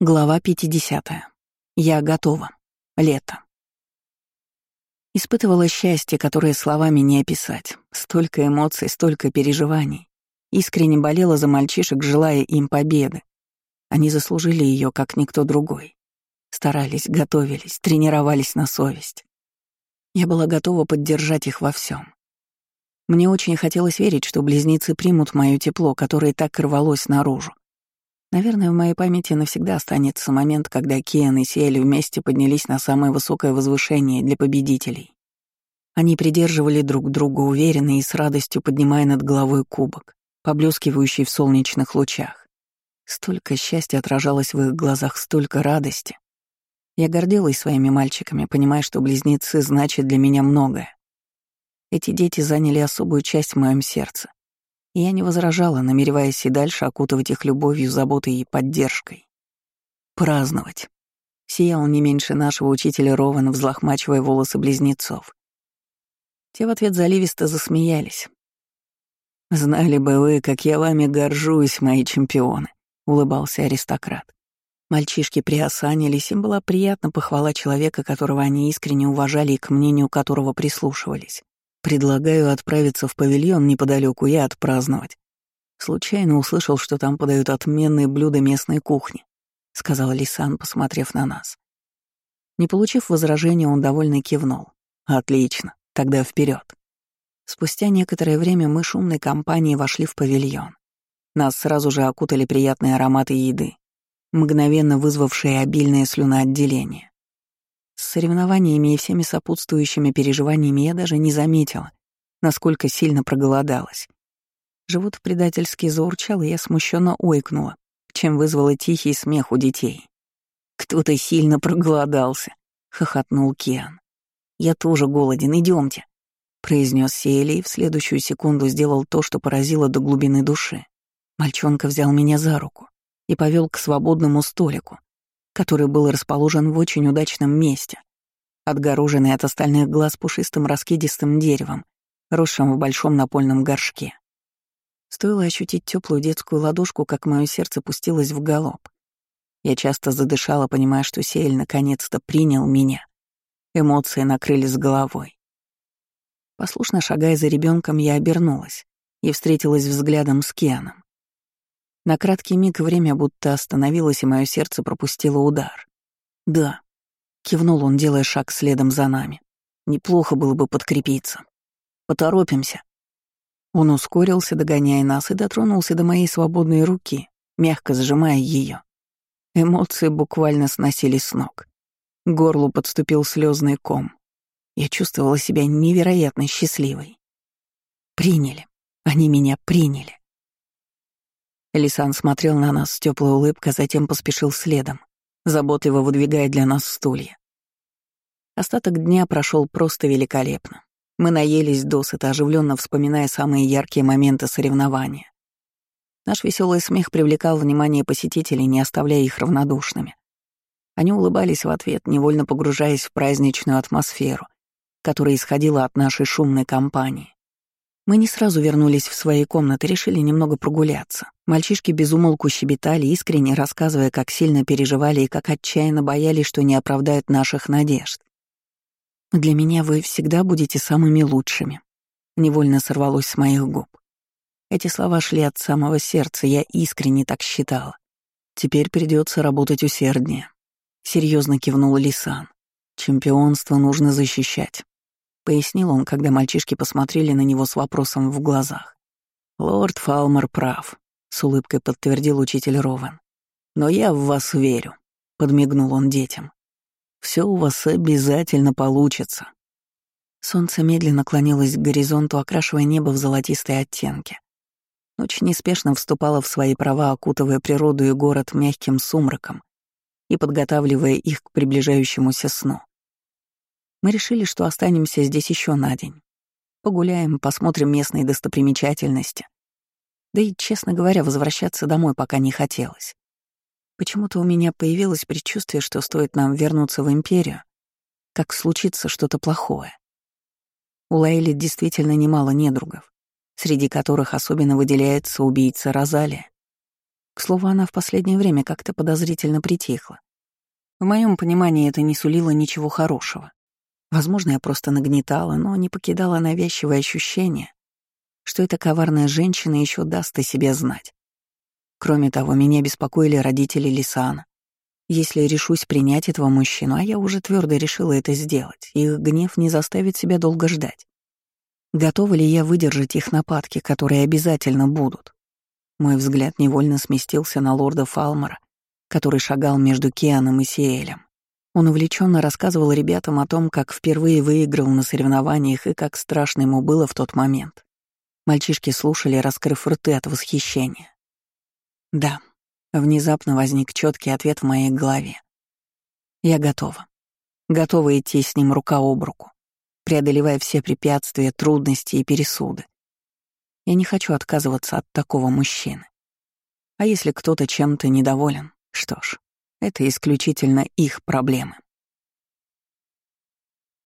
Глава 50. Я готова. Лето. Испытывала счастье, которое словами не описать. Столько эмоций, столько переживаний. Искренне болела за мальчишек, желая им победы. Они заслужили ее, как никто другой. Старались, готовились, тренировались на совесть. Я была готова поддержать их во всем. Мне очень хотелось верить, что близнецы примут мое тепло, которое так рвалось наружу Наверное, в моей памяти навсегда останется момент, когда Киан и Сиэль вместе поднялись на самое высокое возвышение для победителей. Они придерживали друг друга уверенно и с радостью поднимая над головой кубок, поблескивающий в солнечных лучах. Столько счастья отражалось в их глазах, столько радости. Я гордилась своими мальчиками, понимая, что близнецы значат для меня многое. Эти дети заняли особую часть в моем сердце. Я не возражала, намереваясь и дальше окутывать их любовью, заботой и поддержкой. Праздновать. Сиял не меньше нашего учителя Рована, взлохмачивая волосы близнецов. Те в ответ заливисто засмеялись. «Знали бы вы, как я вами горжусь, мои чемпионы», — улыбался аристократ. Мальчишки приосанились, им была приятна похвала человека, которого они искренне уважали и к мнению которого прислушивались. Предлагаю отправиться в павильон неподалеку и отпраздновать. Случайно услышал, что там подают отменные блюда местной кухни, сказал Лисан, посмотрев на нас. Не получив возражения, он довольно кивнул. Отлично, тогда вперед. Спустя некоторое время мы шумной компанией вошли в павильон. Нас сразу же окутали приятные ароматы еды, мгновенно вызвавшие обильное слюноотделение. С соревнованиями и всеми сопутствующими переживаниями я даже не заметила, насколько сильно проголодалась. Живот предательски заурчал, и я смущенно ойкнула, чем вызвала тихий смех у детей. «Кто-то сильно проголодался», — хохотнул Киан. «Я тоже голоден, идемте, произнес Сиэли и в следующую секунду сделал то, что поразило до глубины души. Мальчонка взял меня за руку и повел к свободному столику, который был расположен в очень удачном месте, отгороженный от остальных глаз пушистым раскидистым деревом, росшим в большом напольном горшке. Стоило ощутить теплую детскую ладошку, как мое сердце пустилось в галоп. Я часто задышала, понимая, что Сель наконец-то принял меня. Эмоции накрыли с головой. Послушно шагая за ребенком, я обернулась и встретилась взглядом с Кианом. На краткий миг время будто остановилось, и мое сердце пропустило удар. «Да», — кивнул он, делая шаг следом за нами. «Неплохо было бы подкрепиться. Поторопимся». Он ускорился, догоняя нас, и дотронулся до моей свободной руки, мягко сжимая ее. Эмоции буквально сносили с ног. К горлу подступил слезный ком. Я чувствовала себя невероятно счастливой. Приняли. Они меня приняли. Лисан смотрел на нас с теплой улыбкой, затем поспешил следом, заботливо выдвигая для нас стулья. Остаток дня прошел просто великолепно. Мы наелись досыта, оживленно вспоминая самые яркие моменты соревнования. Наш веселый смех привлекал внимание посетителей, не оставляя их равнодушными. Они улыбались в ответ, невольно погружаясь в праздничную атмосферу, которая исходила от нашей шумной компании. Мы не сразу вернулись в свои комнаты, решили немного прогуляться. Мальчишки безумолку щебетали, искренне рассказывая, как сильно переживали и как отчаянно боялись, что не оправдают наших надежд. «Для меня вы всегда будете самыми лучшими», — невольно сорвалось с моих губ. Эти слова шли от самого сердца, я искренне так считала. Теперь придется работать усерднее. Серьезно кивнул Лисан. Чемпионство нужно защищать. — пояснил он, когда мальчишки посмотрели на него с вопросом в глазах. «Лорд Фалмер прав», — с улыбкой подтвердил учитель Ровен. «Но я в вас верю», — подмигнул он детям. «Все у вас обязательно получится». Солнце медленно клонилось к горизонту, окрашивая небо в золотистые оттенки. Ночь неспешно вступала в свои права, окутывая природу и город мягким сумраком и подготавливая их к приближающемуся сну. Мы решили, что останемся здесь еще на день. Погуляем, посмотрим местные достопримечательности. Да и, честно говоря, возвращаться домой пока не хотелось. Почему-то у меня появилось предчувствие, что стоит нам вернуться в Империю, как случится что-то плохое. У Лейли действительно немало недругов, среди которых особенно выделяется убийца Розалия. К слову, она в последнее время как-то подозрительно притихла. В моем понимании это не сулило ничего хорошего. Возможно, я просто нагнетала, но не покидала навязчивое ощущение, что эта коварная женщина еще даст о себе знать. Кроме того, меня беспокоили родители Лисана. Если решусь принять этого мужчину, а я уже твердо решила это сделать, их гнев не заставит себя долго ждать. Готова ли я выдержать их нападки, которые обязательно будут? Мой взгляд невольно сместился на лорда Фалмора, который шагал между Кианом и Сиэлем. Он увлеченно рассказывал ребятам о том, как впервые выиграл на соревнованиях и как страшно ему было в тот момент. Мальчишки слушали, раскрыв рты от восхищения. Да, внезапно возник четкий ответ в моей голове. Я готова. Готова идти с ним рука об руку, преодолевая все препятствия, трудности и пересуды. Я не хочу отказываться от такого мужчины. А если кто-то чем-то недоволен, что ж, это исключительно их проблемы.